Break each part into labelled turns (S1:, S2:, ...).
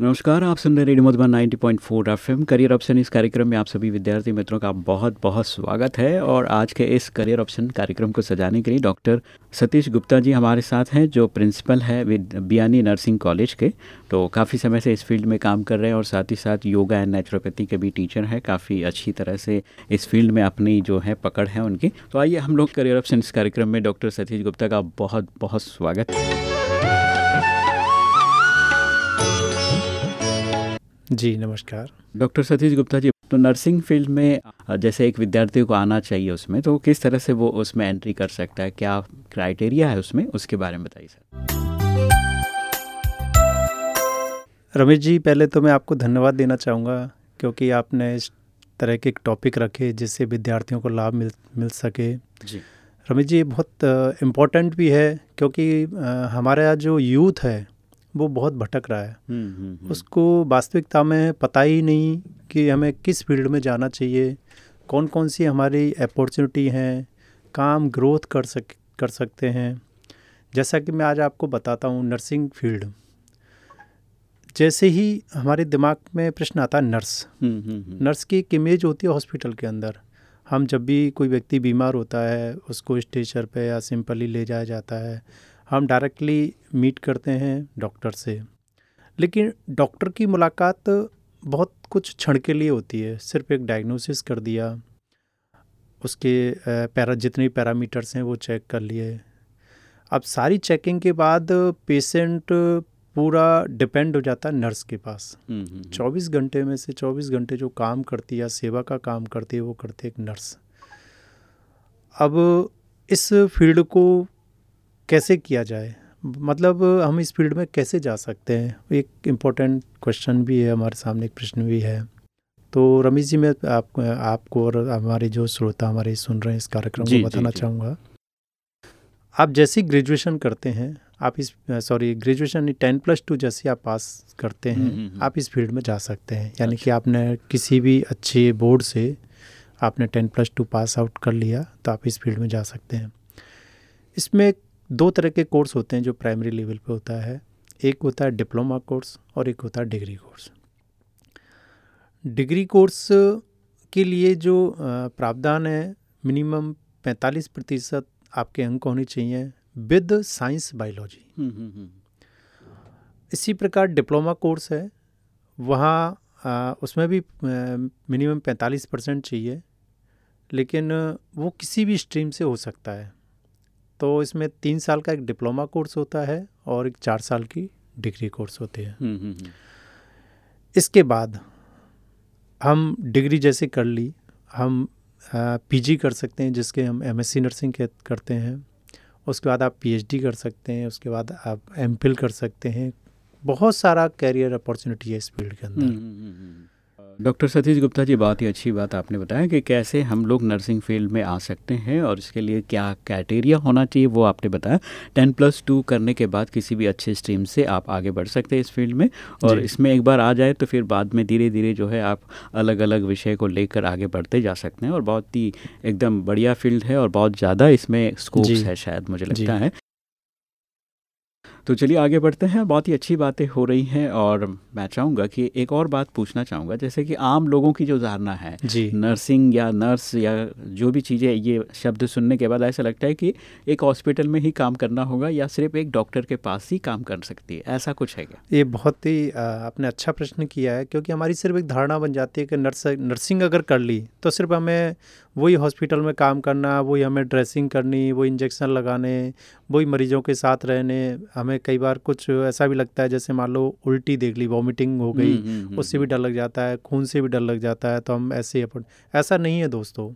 S1: नमस्कार, आप सुन रहे radio Madhuban 90.4 FM. Career option इस कार्यक्रम में आप सभी विद्यार्थी मित्रों का बहुत बहुत स्वागत है और आज के इस करियर ऑप्शन कार्यक्रम को सजाने के लिए डॉक्टर सतीश गुप्ता जी हमारे साथ हैं, जो प्रिंसिपल है बियानी नर्सिंग कॉलेज के। तो काफ़ी समय से इस फ़ील्ड में काम कर रहे हैं और साथ ही साथ योगा एंड नेचुरोपैथी के भी टीचर हैं। काफ़ी अच्छी तरह से इस फ़ील्ड में अपनी जो है पकड़ है उनकी। तो आइए हम लोग करियर ऑप्शन इस कार्यक्रम में डॉक्टर सतीश गुप्ता का बहुत बहुत स्वागत।
S2: जी नमस्कार।
S1: डॉक्टर सतीश गुप्ता जी तो नर्सिंग फ़ील्ड में जैसे एक विद्यार्थी को आना चाहिए उसमें तो किस तरह से वो उसमें एंट्री कर सकता है? क्या क्राइटेरिया है उसमें? उसके बारे में बताइए सर।
S2: रमेश जी पहले तो मैं आपको धन्यवाद देना चाहूँगा क्योंकि आपने इस तरह के एक टॉपिक रखे जिससे विद्यार्थियों को लाभ मिल मिल सके।
S1: जी।
S2: रमेश जी बहुत इम्पोर्टेंट भी है क्योंकि हमारा जो यूथ है वो बहुत भटक रहा है।
S1: हम्म, हम्म, हम्म।
S2: उसको वास्तविकता में पता ही नहीं कि हमें किस फ़ील्ड में जाना चाहिए कौन कौन सी हमारी अपॉर्चुनिटी हैं काम ग्रोथ कर सक कर सकते हैं। जैसा कि मैं आज आपको बताता हूँ नर्सिंग फ़ील्ड। जैसे ही हमारे दिमाग में प्रश्न आता है नर्स नर्स की एक इमेज होती है हॉस्पिटल के अंदर। हम जब भी कोई व्यक्ति बीमार होता है उसको स्टेचर पे या सिंपली ले जाया जाता है हम डायरेक्टली मीट करते हैं डॉक्टर से। लेकिन डॉक्टर की मुलाकात बहुत कुछ क्षण के लिए होती है। सिर्फ़ एक डायग्नोसिस कर दिया। उसके पैरा जितने पैरामीटर्स हैं वो चेक कर लिए। अब सारी चेकिंग के बाद पेशेंट पूरा डिपेंड हो जाता है नर्स के पास।
S1: हम्म, हम्म, हम्म।
S2: चौबीस घंटे में से चौबीस घंटे जो काम करती है सेवा का काम करती है वो करती है एक नर्स अब इस फ़ील्ड को कैसे किया जाए? मतलब हम इस फ़ील्ड में कैसे जा सकते हैं? एक इम्पोर्टेंट क्वेश्चन भी है हमारे सामने एक प्रश्न भी है। तो रमेश जी मैं आप, आपको और हमारे जो श्रोता हमारे सुन रहे हैं इस कार्यक्रम को बताना चाहूँगा। आप जैसे ग्रेजुएशन करते हैं आप इस sorry graduation ten plus two जैसे आप पास करते हैं हम्म, हम्म, हम्म। आप इस फ़ील्ड में जा सकते हैं। यानी अच्छा। कि आपने किसी भी अच्छे बोर्ड से आपने ten plus two pass out कर लिया तो आप इस फ़ील्ड में जा सकते हैं। इसमें दो तरह के कोर्स होते हैं जो प्राइमरी लेवल पे होता है। एक होता है डिप्लोमा कोर्स और एक होता है डिग्री कोर्स। डिग्री कोर्स के लिए जो प्रावधान है मिनिमम 45 प्रतिशत आपके अंक होने चाहिए विद साइंस बायोलॉजी। इसी प्रकार डिप्लोमा कोर्स है वहाँ उसमें भी मिनिमम 45 परसेंट चाहिए लेकिन वो किसी भी स्ट्रीम से हो सकता है। तो इसमें तीन साल का एक डिप्लोमा कोर्स होता है और एक चार साल की डिग्री कोर्स होती हैं।
S1: हम्म, हम्म, हम्म।
S2: इसके बाद हम डिग्री जैसे कर ली हम पीजी कर सकते हैं जिसके हम एमएससी नर्सिंग के करते हैं। उसके बाद आप पीएचडी कर सकते हैं उसके बाद आप एमफिल कर सकते हैं। बहुत सारा कैरियर अपॉर्चुनिटी है इस फ़ील्ड के अंदर।
S1: डॉक्टर सतीश गुप्ता जी बहुत ही अच्छी बात आपने बताया कि कैसे हम लोग नर्सिंग फ़ील्ड में आ सकते हैं और इसके लिए क्या क्राइटेरिया होना चाहिए वो आपने बताया। टेन प्लस टू करने के बाद किसी भी अच्छे स्ट्रीम से आप आगे बढ़ सकते हैं इस फ़ील्ड में और इसमें एक बार आ जाए तो फिर बाद में धीरे धीरे जो है आप अलग अलग विषय को लेकर आगे बढ़ते जा सकते हैं और बहुत ही एकदम बढ़िया फ़ील्ड है और बहुत ज़्यादा इसमें स्कोप्स है शायद मुझे लगता है। तो चलिए आगे बढ़ते हैं। बहुत ही अच्छी बातें हो रही हैं और मैं चाहूँगा कि एक और बात पूछना चाहूँगा। जैसे कि आम लोगों की जो धारणा है
S2: जी।
S1: नर्सिंग या नर्स या जो भी चीज़ें ये शब्द सुनने के बाद ऐसा लगता है कि एक हॉस्पिटल में ही काम करना होगा या सिर्फ़ एक डॉक्टर के पास ही काम कर सकती है। ऐसा कुछ है क्या?
S2: ये बहुत ही आपने अच्छा प्रश्न किया है क्योंकि हमारी सिर्फ़ एक धारणा बन जाती है कि नर्स नर्सिंग अगर कर ली तो सिर्फ़ हमें वही हॉस्पिटल में काम करना वही हमें ड्रेसिंग करनी वो इंजेक्शन लगाने वही मरीजों के साथ रहने हमें कई बार कुछ ऐसा भी लगता है जैसे मान लो उल्टी देख ली वॉमिटिंग हो गई हम्म, हम्म, उससे भी हम्म। डर लग जाता है खून से भी डर लग जाता है तो हम ऐसे ही ऐसा नहीं है दोस्तों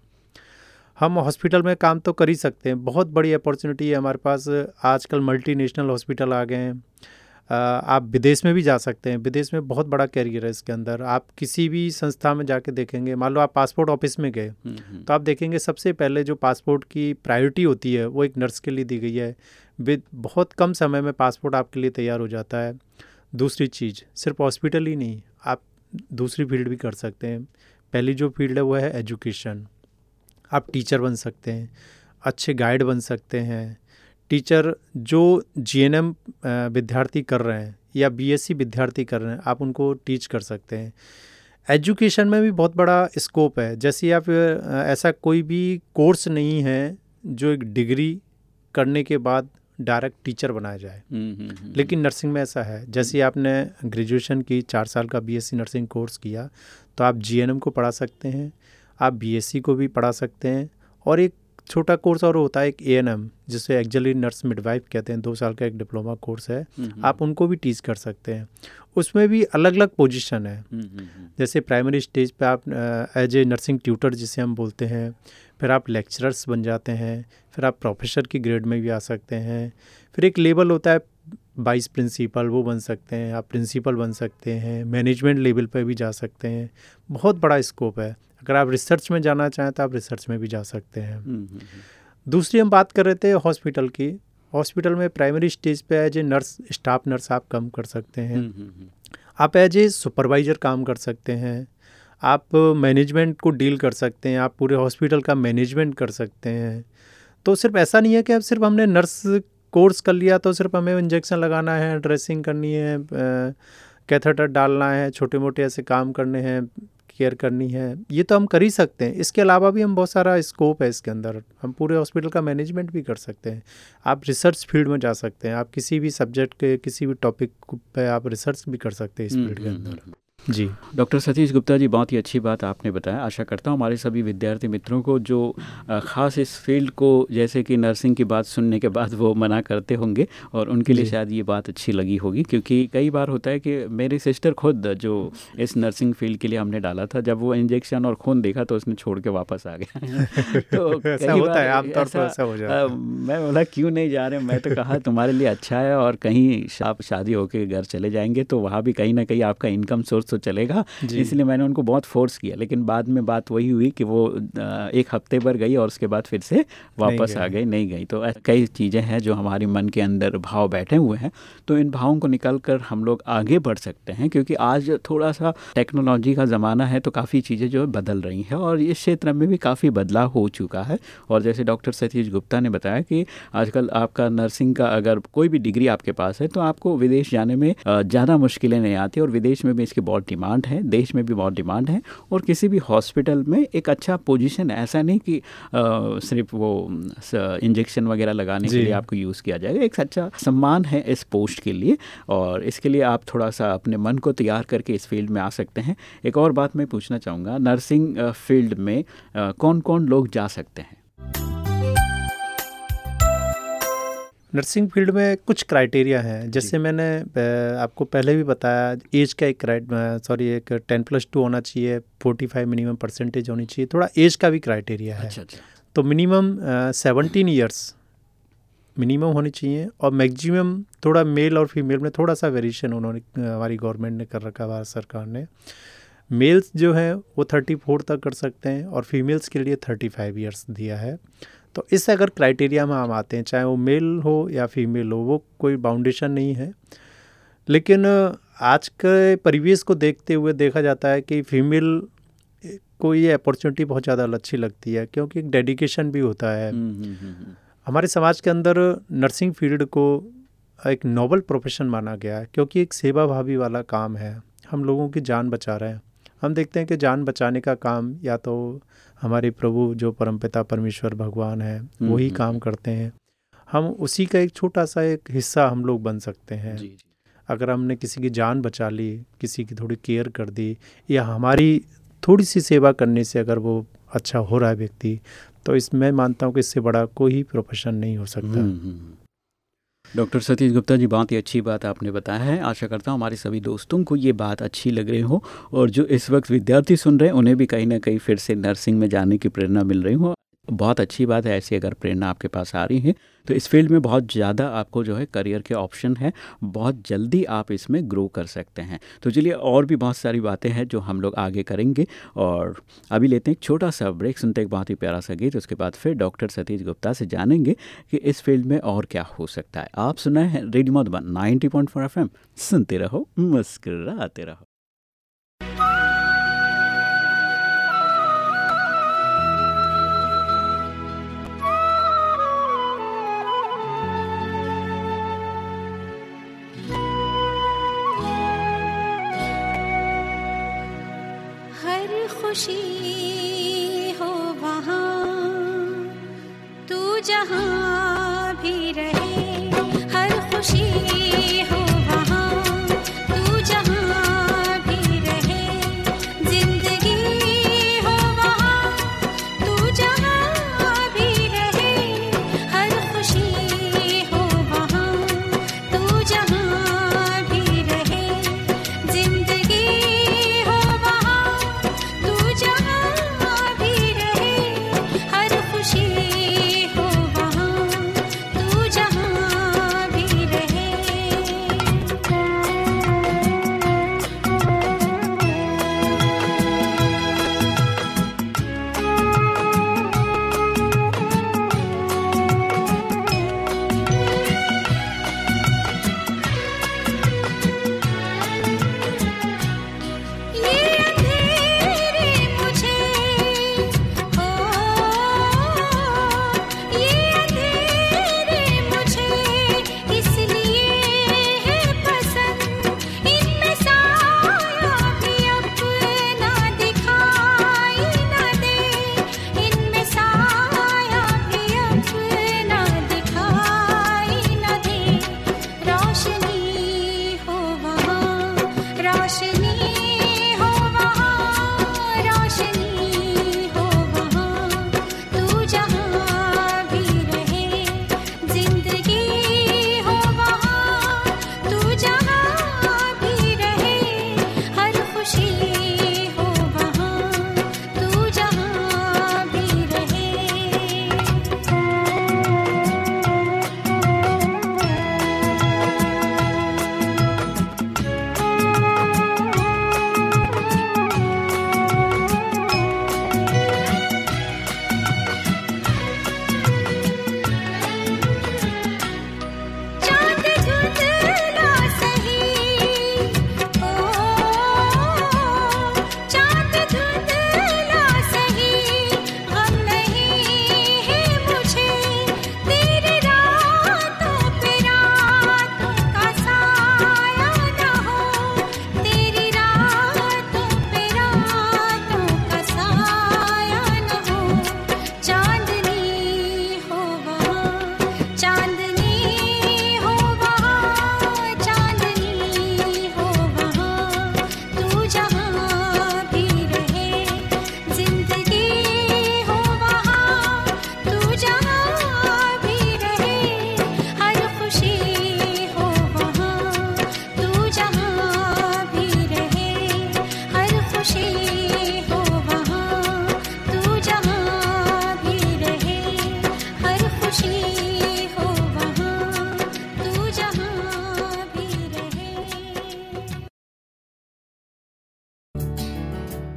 S2: हम हॉस्पिटल में काम तो कर ही सकते हैं बहुत बड़ी अपॉर्चुनिटी है हमारे पास आजकल मल्टी नेशनल हॉस्पिटल आ गए हैं आप विदेश में भी जा सकते हैं। विदेश में बहुत बड़ा कैरियर है इसके अंदर। आप किसी भी संस्था में जाके देखेंगे मान लो आप पासपोर्ट ऑफ़िस में गए हम्म, हम्म। तो आप देखेंगे सबसे पहले जो पासपोर्ट की प्रायोरिटी होती है वो एक नर्स के लिए दी गई है। विद बहुत कम समय में पासपोर्ट आपके लिए तैयार हो जाता है। दूसरी चीज़ सिर्फ़ हॉस्पिटल ही नहीं आप दूसरी फ़ील्ड भी कर सकते हैं। पहली जो फ़ील्ड है वो है एजुकेशन आप टीचर बन सकते हैं अच्छे गाइड बन सकते हैं। टीचर जो जीएनएम विद्यार्थी कर रहे हैं या बीएससी विद्यार्थी कर रहे हैं आप उनको टीच कर सकते हैं। एजुकेशन में भी बहुत बड़ा स्कोप है। जैसे आप ऐसा कोई भी कोर्स नहीं है जो एक डिग्री करने के बाद डायरेक्ट टीचर बनाया जाए। हम्म, हम्म, हम्म, लेकिन नर्सिंग में ऐसा है। जैसे आपने ग्रेजुएशन की चार साल का बीएससी नर्सिंग कोर्स किया तो आप जीएनएम को पढ़ा सकते हैं आप बीएससी को भी पढ़ा सकते हैं और एक छोटा कोर्स और होता है एक ए एन एम जिसे एक्जली नर्स मिडवाइफ कहते हैं। दो साल का एक डिप्लोमा कोर्स है। आप उनको भी टीच कर सकते हैं। उसमें भी अलग अलग पोजीशन है जैसे प्राइमरी स्टेज पे आप एज ए नर्सिंग ट्यूटर जिसे हम बोलते हैं फिर आप लेक्चरर्स बन जाते हैं फिर आप प्रोफेसर की ग्रेड में भी आ सकते हैं। फिर एक लेवल होता है वाइस प्रिंसिपल वो बन सकते हैं। आप प्रिंसिपल बन सकते हैं मैनेजमेंट लेवल पर भी जा सकते हैं। बहुत बड़ा स्कोप है। अगर आप रिसर्च में जाना चाहें तो आप रिसर्च में भी जा सकते हैं। हम्म, हम्म, हम्म। दूसरी हम बात कर रहे थे हॉस्पिटल की। हॉस्पिटल में प्राइमरी स्टेज पे as a nurse staff nurse आप काम कर सकते हैं। आप एज ए सुपरवाइज़र काम कर सकते हैं। आप मैनेजमेंट को डील कर सकते हैं। आप पूरे हॉस्पिटल का मैनेजमेंट कर सकते हैं। तो सिर्फ़ ऐसा नहीं है कि अब सिर्फ़ हमने नर्स कोर्स कर लिया तो सिर्फ़ हमें इंजेक्शन लगाना है ड्रेसिंग करनी है कैथेटर डालना है छोटे मोटे ऐसे काम करने हैं। केयर करनी है ये तो हम कर ही सकते हैं। इसके अलावा भी हम बहुत सारा स्कोप है इसके अंदर। हम पूरे हॉस्पिटल का मैनेजमेंट भी कर सकते हैं। आप रिसर्च फ़ील्ड में जा सकते हैं। आप किसी भी सब्जेक्ट के किसी भी टॉपिक पे आप रिसर्च भी कर सकते हैं इस फ़ील्ड हम्म, के हम्म, अंदर। हम्म। जी।
S1: डॉक्टर सतीश गुप्ता जी बहुत ही अच्छी बात आपने बताया। आशा करता हूँ हमारे सभी विद्यार्थी मित्रों को जो ख़ास इस फ़ील्ड को जैसे कि नर्सिंग की बात सुनने के बाद वो मना करते होंगे और उनके लिए शायद ये बात अच्छी लगी होगी क्योंकि कई बार होता है कि मेरी सिस्टर खुद जो इस नर्सिंग फ़ील्ड के लिए हमने डाला था जब वो इंजेक्शन और खून देखा तो उसने छोड़ के वापस आ गया। तो
S2: ऐसा होता है आमतौर पर ऐसा हो जाता है।
S1: मैं बोला क्यों नहीं जा रहे? मैं तो कहा तुम्हारे लिए अच्छा है और कहीं आप शादी होकर घर चले जाएँगे तो वहाँ भी कहीं ना कहीं आपका इनकम सोर्स तो चलेगा। इसलिए मैंने उनको बहुत फोर्स किया लेकिन बाद में बात वही हुई कि वो एक हफ़्ते भर गई और उसके बाद फिर से वापस आ गई। नहीं गई। तो कई चीज़ें हैं जो हमारे मन के अंदर भाव बैठे हुए हैं। तो इन भावों को निकल कर हम लोग आगे बढ़ सकते हैं क्योंकि आज थोड़ा सा टेक्नोलॉजी का ज़माना है तो काफ़ी चीज़ें जो है बदल रही हैं और इस क्षेत्र में भी काफ़ी बदलाव हो चुका है। और जैसे डॉक्टर सतीश गुप्ता ने बताया कि आजकल आपका नर्सिंग का अगर कोई भी डिग्री आपके पास है तो आपको विदेश जाने में ज़्यादा मुश्किलें नहीं आती और विदेश में भी इसकी बहुत डिमांड डिमांड है देश में भी बहुत डिमांड है और किसी भी हॉस्पिटल में एक अच्छा पोजीशन ऐसा नहीं कि सिर्फ़ वो इंजेक्शन वगैरह लगाने के लिए आपको यूज़ किया जाएगा। एक अच्छा सम्मान है इस पोस्ट के लिए और इसके लिए आप थोड़ा सा अपने मन को तैयार करके इस फ़ील्ड में आ सकते हैं। एक और बात मैं पूछना चाहूँगा नर्सिंग फ़ील्ड में कौन कौन लोग जा सकते हैं?
S2: नर्सिंग फ़ील्ड में कुछ क्राइटेरिया हैं। जैसे मैंने आपको पहले भी बताया एज का एक सॉरी एक टेन प्लस टू होना चाहिए फोर्टी फाइव मिनिमम परसेंटेज होनी चाहिए थोड़ा एज का भी क्राइटेरिया है। अच्छा, अच्छा। तो मिनिमम सेवनटीन ईयर्स मिनिमम होनी चाहिए और मैक्सिमम थोड़ा मेल और फीमेल में थोड़ा सा वेरिएशन उन्होंने हमारी गवर्नमेंट ने कर रखा भारत सरकार ने। मेल्स जो हैं वो थर्टी फोर तक कर सकते हैं और फीमेल्स के लिए थर्टी फाइव ईयर्स दिया है। तो इस अगर क्राइटेरिया में हम आते हैं चाहे वो मेल हो या फीमेल हो वो कोई बाउंडेशन नहीं है। लेकिन आज के परिवेश को देखते हुए देखा जाता है कि फीमेल को ये अपॉर्चुनिटी बहुत ज़्यादा अच्छी लगती है क्योंकि एक डेडिकेशन भी होता है। हम्म, हम्म, हम्म, हमारे समाज के अंदर नर्सिंग फ़ील्ड को एक नोबल प्रोफेशन माना गया है क्योंकि एक सेवा भावी वाला काम है। हम लोगों की जान बचा रहे हैं। हम देखते हैं कि जान बचाने का काम या तो हमारे प्रभु जो परमपिता परमेश्वर भगवान है हम्म, वही हम्म, काम हम्म। करते हैं हम उसी का एक छोटा सा एक हिस्सा हम लोग बन सकते हैं जी, जी। अगर हमने किसी की जान बचा ली किसी की थोड़ी केयर कर दी या हमारी थोड़ी सी सेवा करने से अगर वो अच्छा हो रहा है व्यक्ति तो इसमें मानता हूँ कि इससे बड़ा कोई प्रोफेशन नहीं हो सकता
S1: डॉक्टर सतीश गुप्ता जी, बहुत ही अच्छी बात आपने बताया है। आशा करता हूँ हमारे सभी दोस्तों को ये बात अच्छी लग रही हो और जो इस वक्त विद्यार्थी सुन रहे हैं, उन्हें भी कहीं ना कहीं फिर से नर्सिंग में जाने की प्रेरणा मिल रही हो। बहुत अच्छी बात है, ऐसी अगर प्रेरणा आपके पास आ रही है तो इस फ़ील्ड में बहुत ज़्यादा आपको जो है करियर के ऑप्शन है, बहुत जल्दी आप इसमें ग्रो कर सकते हैं। तो चलिए और भी बहुत सारी बातें हैं जो हम लोग आगे करेंगे, और अभी लेते हैं एक छोटा सा ब्रेक, सुनते एक बहुत ही प्यारा सा गीत, उसके बाद फिर डॉक्टर सतीश गुप्ता से जानेंगे कि इस फ़ील्ड में और क्या हो सकता है। आप सुना है रेडियो मधुबन नाइनटी पॉइंट सुनते रहो, मुस्कुराते
S3: रहो। खुशी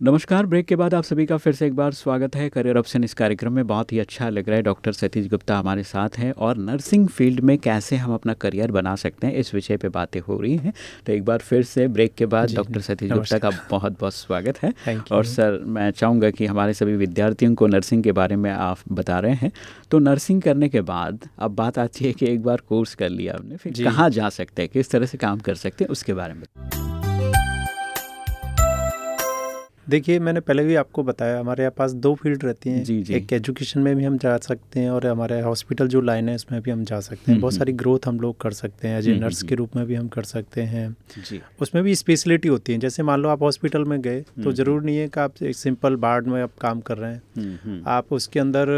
S1: नमस्कार ब्रेक के बाद आप सभी का फिर से एक बार स्वागत है। करियर ऑप्शन इस कार्यक्रम में बहुत ही अच्छा लग रहा है। डॉक्टर सतीश गुप्ता हमारे साथ हैं और नर्सिंग फ़ील्ड में कैसे हम अपना करियर बना सकते हैं इस विषय पे बातें हो रही हैं। तो एक बार फिर से ब्रेक के बाद डॉक्टर सतीश गुप्ता का बहुत बहुत स्वागत है। और सर मैं चाहूँगा कि हमारे सभी विद्यार्थियों को नर्सिंग के बारे में आप बता रहे हैं। तो नर्सिंग करने के बाद अब बात आती है कि एक बार कोर्स कर लिया आपने फिर कहाँ जा सकते हैं किस तरह से काम कर सकते हैं उसके बारे में
S2: देखिए मैंने पहले भी आपको बताया हमारे यहाँ पास दो फ़ील्ड रहती हैं
S1: जी, जी।
S2: एक एजुकेशन में भी हम जा सकते हैं और हमारे हॉस्पिटल जो लाइन है उसमें भी हम जा सकते हैं
S1: हम्म,
S2: बहुत
S1: हम्म।
S2: सारी ग्रोथ हम लोग कर सकते हैं एज ए
S1: हम्म,
S2: नर्स के रूप में भी हम कर सकते हैं
S1: जी
S2: उसमें भी स्पेशलिटी होती है जैसे मान लो आप हॉस्पिटल में गए तो। ज़रूर नहीं है कि आप एक सिंपल वार्ड में आप काम कर रहे हैं आप उसके अंदर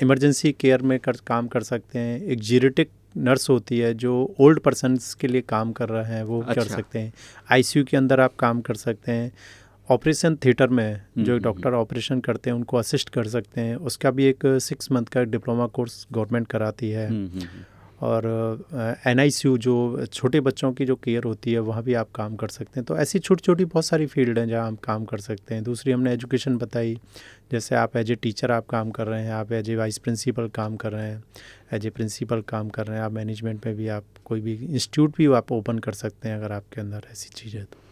S2: इमरजेंसी केयर में कर काम कर सकते हैं एक जीरेटिक नर्स होती है जो ओल्ड पर्सनस के लिए काम कर रहे हैं वो
S1: अच्छा। कर।
S2: सकते हैं आईसीयू के अंदर आप काम कर सकते हैं ऑपरेशन थिएटर में
S1: हम्म,
S2: जो
S1: हम्म,
S2: डॉक्टर ऑपरेशन करते हैं उनको असिस्ट कर सकते हैं। उसका भी एक सिक्स मंथ का डिप्लोमा कोर्स गवर्नमेंट कराती है।
S1: हम्म, हम्म, हम्म,
S2: और एनआईसीयू जो छोटे बच्चों की जो केयर होती है वहाँ भी आप काम कर सकते हैं। तो ऐसी छोटी छोटी बहुत सारी फ़ील्ड हैं जहाँ हम काम कर सकते हैं। दूसरी हमने एजुकेशन बताई जैसे आप एज ए टीचर आप काम कर रहे हैं आप एज ए वाइस प्रिंसिपल काम कर रहे हैं एज ए प्रिंसिपल काम कर रहे हैं आप मैनेजमेंट में भी आप कोई भी इंस्टीट्यूट भी आप ओपन कर सकते हैं अगर आपके अंदर ऐसी चीज़ है तो।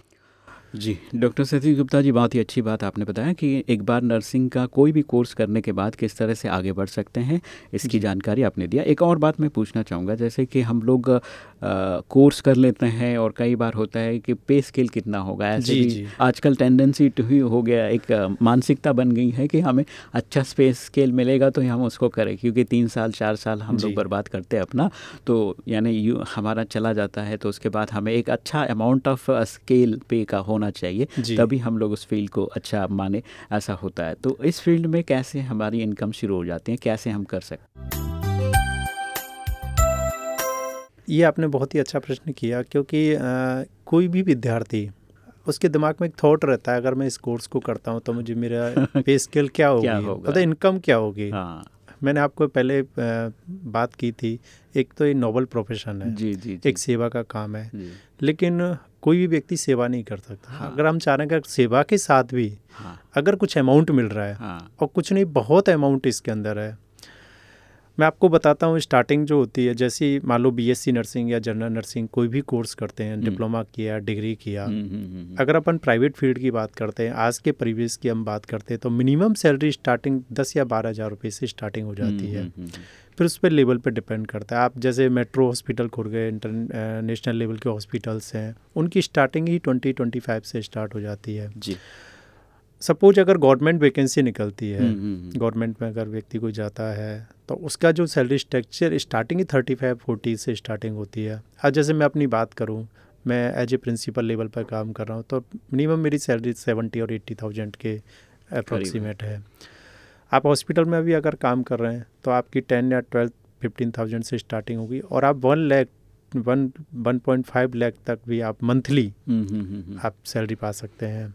S1: जी डॉक्टर सतीश गुप्ता जी बहुत ही अच्छी बात आपने बताया कि एक बार नर्सिंग का कोई भी कोर्स करने के बाद किस तरह से आगे बढ़ सकते हैं इसकी जानकारी आपने दिया। एक और बात मैं पूछना चाहूँगा जैसे कि हम लोग अ, कोर्स कर लेते हैं और कई बार होता है कि पे स्केल कितना होगा ऐसे
S2: जी,
S1: भी
S2: जी।
S1: आजकल टेंडेंसी टू ही हो गया एक मानसिकता बन गई है कि हमें अच्छा स्पेस स्केल मिलेगा तो हम उसको करें क्योंकि तीन साल चार साल हम लोग बर्बाद करते हैं अपना तो यानी हमारा चला जाता है तो उसके बाद हमें एक अच्छा अमाउंट ऑफ़ स्केल पे का होना चाहिए तभी हम लोग उस फ़ील्ड को अच्छा माने ऐसा होता है। तो इस फ़ील्ड में कैसे हमारी इनकम शुरू हो जाती है कैसे हम कर सकते
S2: ये आपने बहुत ही अच्छा प्रश्न किया क्योंकि अ, कोई भी विद्यार्थी उसके दिमाग में एक थॉट रहता है अगर मैं इस कोर्स को करता हूँ तो मुझे मेरा पे स्केल क्या होगी?
S1: क्या होगा?
S2: मतलब इनकम क्या होगी?
S1: हाँ।
S2: मैंने आपको पहले बात की थी एक तो ये नोबल प्रोफेशन है
S1: जी जी जी।
S2: एक सेवा का काम है। लेकिन कोई भी व्यक्ति सेवा नहीं कर सकता।
S1: हाँ।
S2: अगर हम चाह रहे हैं कि सेवा के साथ भी
S1: हाँ।
S2: अगर कुछ अमाउंट मिल रहा है
S1: हाँ।
S2: और कुछ नहीं बहुत अमाउंट इसके अंदर है। मैं आपको बताता हूँ स्टार्टिंग जो होती है जैसे मान लो बीएससी नर्सिंग या जनरल नर्सिंग कोई भी कोर्स करते हैं डिप्लोमा किया डिग्री किया।
S1: हम्म, हम्म, हम्म,
S2: अगर अपन प्राइवेट फ़ील्ड की बात करते हैं आज के परिवेश की हम बात करते हैं तो मिनिमम सैलरी स्टार्टिंग दस या बारह हज़ार रुपये से स्टार्टिंग हो जाती
S1: हम्म,
S2: है।
S1: हम्म, हम्म,
S2: फिर उस पर लेवल पर डिपेंड करता है। आप जैसे मेट्रो हॉस्पिटल खुल गए इंटरनेशनल लेवल के हॉस्पिटल्स हैं उनकी स्टार्टिंग ही ट्वेंटी ट्वेंटी फाइव से स्टार्ट हो जाती है।
S1: जी।
S2: सपोज़ अगर गवर्नमेंट वैकेंसी निकलती है
S1: हम्म, हम्म, हम्म,
S2: गवर्नमेंट में अगर व्यक्ति कोई जाता है तो उसका जो सैलरी स्ट्रक्चर स्टार्टिंग ही थर्टी फाइव फोर्टी से स्टार्टिंग होती है। आज जैसे मैं अपनी बात करूँ मैं एज ए प्रिंसिपल लेवल पर काम कर रहा हूँ तो मिनिमम मेरी सैलरी सेवेंटी और एट्टी थाउज़ेंड के अप्रोक्सीमेट है। आप हॉस्पिटल में भी अगर काम कर रहे हैं तो आपकी टेन या ट्वेल्थ फिफ्टीन थाउज़ेंड से स्टार्टिंग होगी और आप one lakh one one point five lakh तक भी आप मंथली
S1: हम्म, हम्म, हम्म,
S2: आप सैलरी पा सकते हैं।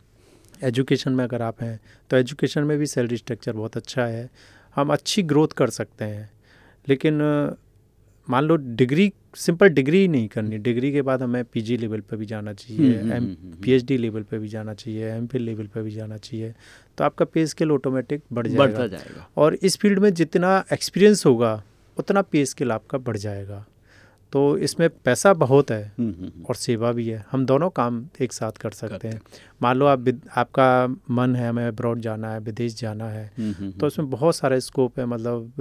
S2: एजुकेशन में अगर आप हैं तो एजुकेशन में भी सैलरी स्ट्रक्चर बहुत अच्छा है। हम अच्छी ग्रोथ कर सकते हैं। लेकिन मान लो डिग्री सिंपल डिग्री ही नहीं करनी। डिग्री के बाद हमें पीजी लेवल पे भी जाना चाहिए
S1: हम्म,
S2: एम
S1: हम्म, हम्म,
S2: पीएचडी लेवल पे भी जाना चाहिए एम लेवल पे भी जाना चाहिए। तो आपका पे स्केल ऑटोमेटिक बढ़
S1: बढ़ता
S2: जाएगा।
S1: जाएगा
S2: और इस फ़ील्ड में जितना एक्सपीरियंस होगा उतना पे स्केल आपका बढ़ जाएगा। तो इसमें पैसा बहुत है
S1: हम्म, हम्म, हम्म,
S2: और सेवा भी है। हम दोनों काम एक साथ कर सकते हैं। मान लो आप आपका मन है हमें अब्रॉड जाना है विदेश जाना है
S1: हम्म, हम्म,
S2: तो इसमें बहुत सारे स्कोप है। मतलब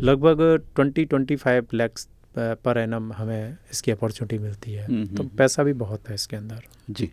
S2: लगभग twenty twenty five lakhs per annum हमें इसकी अपॉर्चुनिटी मिलती है।
S1: हम्म,
S2: तो
S1: हम्म।
S2: पैसा भी बहुत है इसके अंदर।
S1: जी।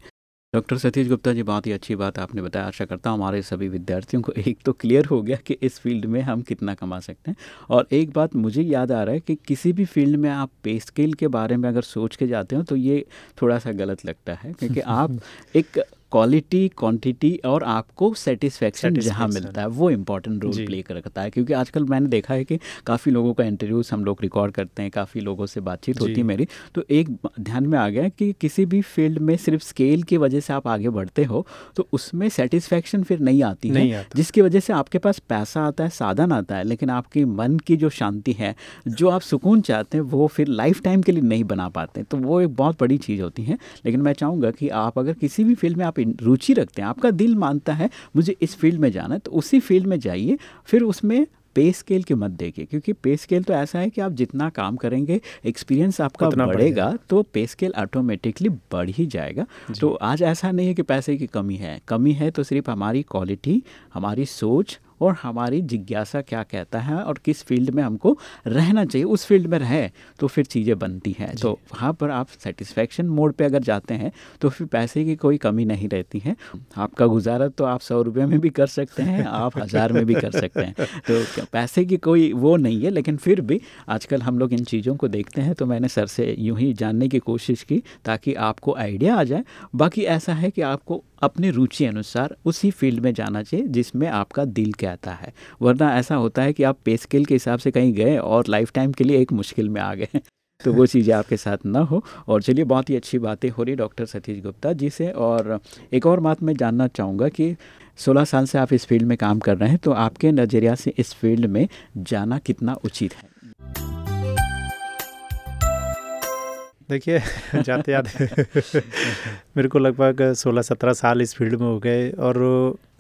S1: डॉक्टर सतीश गुप्ता जी बहुत ही अच्छी बात आपने बताया। आशा करता हूँ हमारे सभी विद्यार्थियों को एक तो क्लियर हो गया कि इस फ़ील्ड में हम कितना कमा सकते हैं। और एक बात मुझे याद आ रहा है कि किसी भी फ़ील्ड में आप पे स्केल के बारे में अगर सोच के जाते हो तो ये थोड़ा सा गलत लगता है क्योंकि आप एक क्वालिटी क्वांटिटी और आपको सेटिस्फेक्शन जहाँ मिलता है वो इम्पोर्टेंट रोल प्ले करता है। क्योंकि आजकल मैंने देखा है कि काफ़ी लोगों का इंटरव्यूज़ हम लोग रिकॉर्ड करते हैं काफ़ी लोगों से बातचीत होती है मेरी। तो एक ध्यान में आ गया कि किसी भी फ़ील्ड में सिर्फ़ स्केल की वजह से आप आगे बढ़ते हो तो उसमें सेटिस्फेक्शन फिर नहीं आती
S2: नहीं
S1: है जिसकी वजह से आपके पास पैसा आता है साधन आता है लेकिन आपकी मन की जो शांति है जो आप सुकून चाहते हैं वो फिर लाइफ टाइम के लिए नहीं बना पाते। तो वो एक बहुत बड़ी चीज़ होती है। लेकिन मैं चाहूँगा कि आप अगर किसी भी फ़ील्ड में आप रुचि रखते हैं आपका दिल मानता है मुझे इस फ़ील्ड में जाना है तो उसी फ़ील्ड में जाइए फिर उसमें पे स्केल के मत देखिए क्योंकि पे स्केल तो ऐसा है कि आप जितना काम करेंगे एक्सपीरियंस आपका
S2: बढ़ेगा, बढ़
S1: बढ़ेगा तो पे स्केल ऑटोमेटिकली बढ़ ही जाएगा। तो आज ऐसा नहीं है कि पैसे की कमी है कमी है तो सिर्फ़ हमारी क्वालिटी हमारी सोच और हमारी जिज्ञासा क्या कहता है और किस फ़ील्ड में हमको रहना चाहिए उस फ़ील्ड में रहे तो फिर चीज़ें बनती हैं। तो वहाँ पर आप सेटिस्फैक्शन मोड पे अगर जाते हैं तो फिर पैसे की कोई कमी नहीं रहती है। आपका गुजारा तो आप सौ रुपये में भी कर सकते हैं आप हज़ार में भी कर सकते हैं। तो पैसे की कोई वो नहीं है लेकिन फिर भी आजकल हम लोग इन चीज़ों को देखते हैं तो मैंने सर से यूँ ही जानने की कोशिश की ताकि आपको आइडिया आ जाए। बाकी ऐसा है कि आपको अपनी रुचि अनुसार उसी फ़ील्ड में जाना चाहिए जिसमें आपका दिल कहता है। वरना ऐसा होता है कि आप पे स्केल के हिसाब से कहीं गए और लाइफ टाइम के लिए एक मुश्किल में आ गए। तो वो चीज़ें आपके साथ ना हो। और चलिए, बहुत ही अच्छी बातें हो रही डॉक्टर सतीश गुप्ता जी से। और एक और बात मैं जानना चाहूँगा कि 16 साल से आप इस फ़ील्ड में काम कर रहे हैं तो आपके नज़रिया से इस फ़ील्ड में जाना कितना उचित है?
S2: देखिए जाते जाते मेरे को लगभग 16-17 साल इस फ़ील्ड में हो गए। और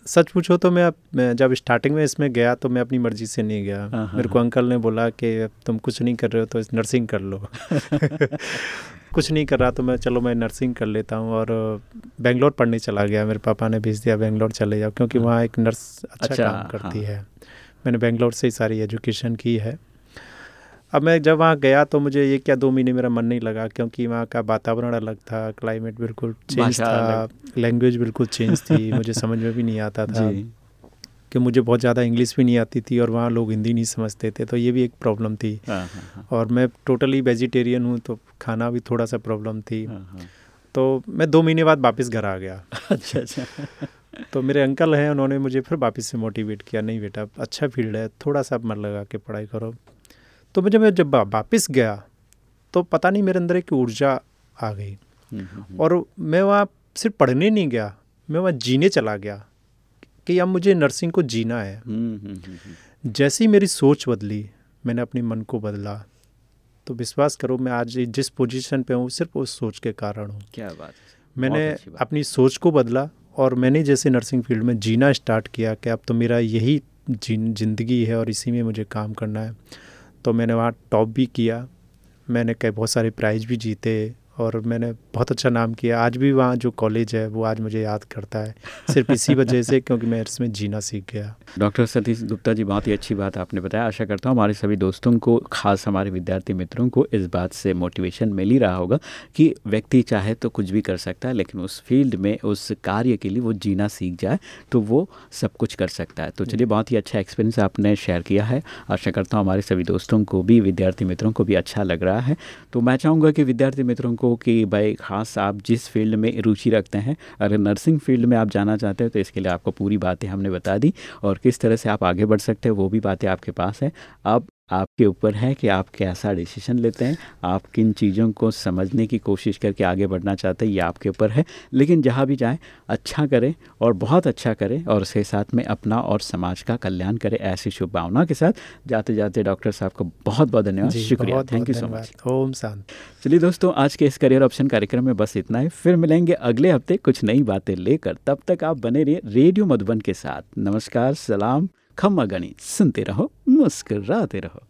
S2: सच पूछो तो मैं मैं जब स्टार्टिंग में इसमें गया तो मैं अपनी मर्ज़ी से नहीं गया।
S1: हाँ,
S2: मेरे को अंकल ने बोला कि अब तुम कुछ नहीं कर रहे हो तो इस नर्सिंग कर लो। कुछ नहीं कर रहा तो मैं चलो मैं नर्सिंग कर लेता हूँ और बेंगलोर पढ़ने चला गया। मेरे पापा ने भेज दिया बेंगलोर चले जाओ क्योंकि
S1: हाँ।
S2: वहाँ एक नर्स अच्छा,
S1: अच्छा,
S2: काम करती
S1: हाँ।
S2: है। मैंने बेंगलोर से ही सारी एजुकेशन की है। अब मैं जब वहाँ गया तो मुझे ये क्या दो महीने मेरा मन नहीं लगा क्योंकि वहाँ का वातावरण अलग था क्लाइमेट बिल्कुल चेंज था लैंग्वेज बिल्कुल चेंज थी मुझे समझ में भी नहीं आता था। कि मुझे बहुत ज़्यादा इंग्लिश भी नहीं आती थी और वहाँ लोग हिंदी नहीं समझते थे तो ये भी एक प्रॉब्लम थी।
S1: हाँ हाँ हाँ।
S2: और मैं टोटली वेजिटेरियन हूँ तो खाना भी थोड़ा सा प्रॉब्लम थी। तो मैं दो महीने बाद वापस घर आ गया।
S1: अच्छा अच्छा।
S2: तो मेरे अंकल हैं उन्होंने मुझे फिर वापस से मोटिवेट किया नहीं बेटा अच्छा फ़ील्ड है थोड़ा सा मन लगा के पढ़ाई करो। तो मुझे मैं जब वापस गया तो पता नहीं मेरे अंदर एक ऊर्जा आ गई। और मैं वहाँ सिर्फ़ पढ़ने नहीं गया मैं वहाँ जीने चला गया कि अब मुझे नर्सिंग को जीना है। जैसे ही मेरी सोच बदली मैंने अपने मन को बदला तो विश्वास करो मैं आज जिस पोजीशन पे हूँ सिर्फ़ उस सोच के कारण हूँ
S1: क्या बात है
S2: मैंने
S1: बात।
S2: अपनी सोच को बदला और मैंने जैसे नर्सिंग फ़ील्ड में जीना स्टार्ट किया कि अब तो मेरा यही ज़िंदगी है और इसी में मुझे काम करना है तो मैंने वहाँ टॉप भी किया। मैंने कई बहुत सारे प्राइज़ भी जीते। और मैंने बहुत अच्छा नाम किया। आज भी वहाँ जो कॉलेज है वो आज मुझे याद करता है। सिर्फ़ इसी वजह से क्योंकि मैं इसमें जीना सीख गया।
S1: डॉक्टर सतीश गुप्ता जी बहुत ही अच्छी बात आपने बताया। आशा करता हूँ हमारे सभी दोस्तों को खास हमारे विद्यार्थी मित्रों को इस बात से मोटिवेशन मिल ही रहा होगा कि व्यक्ति चाहे तो कुछ भी कर सकता है लेकिन उस फ़ील्ड में उस कार्य के लिए वो जीना सीख जाए तो वो सब कुछ कर सकता है। तो चलिए बहुत ही अच्छा एक्सपीरियंस आपने शेयर किया है। आशा करता हूँ हमारे सभी दोस्तों को भी विद्यार्थी मित्रों को भी अच्छा लग रहा है। तो मैं चाहूँगा कि विद्यार्थी मित्रों को कि भाई खास आप जिस फ़ील्ड में रुचि रखते हैं, अगर नर्सिंग फ़ील्ड में आप जाना चाहते हैं तो इसके लिए आपको पूरी बातें हमने बता दी और किस तरह से आप आगे बढ़ सकते हैं, वो भी बातें आपके पास हैं। अब आपके ऊपर है कि आप कैसा डिसीज़न लेते हैं आप किन चीज़ों को समझने की कोशिश करके आगे बढ़ना चाहते हैं ये आपके ऊपर है। लेकिन जहाँ भी जाएँ अच्छा करें और बहुत अच्छा करें और उसके साथ में अपना और समाज का कल्याण करें ऐसी शुभ शुभभावना के साथ। जाते जाते डॉक्टर साहब को बहुत बहुत धन्यवाद। शुक्रिया। Thank you so much.
S2: ओम शांति।
S1: चलिए दोस्तों आज के इस करियर ऑप्शन कार्यक्रम में बस इतना ही। फिर मिलेंगे अगले हफ़्ते कुछ नई बातें लेकर। तब तक आप बने रहिए रेडियो मधुबन के साथ। नमस्कार सलाम। खम्मा गणी सुनते रहो मुस्कराते रहो।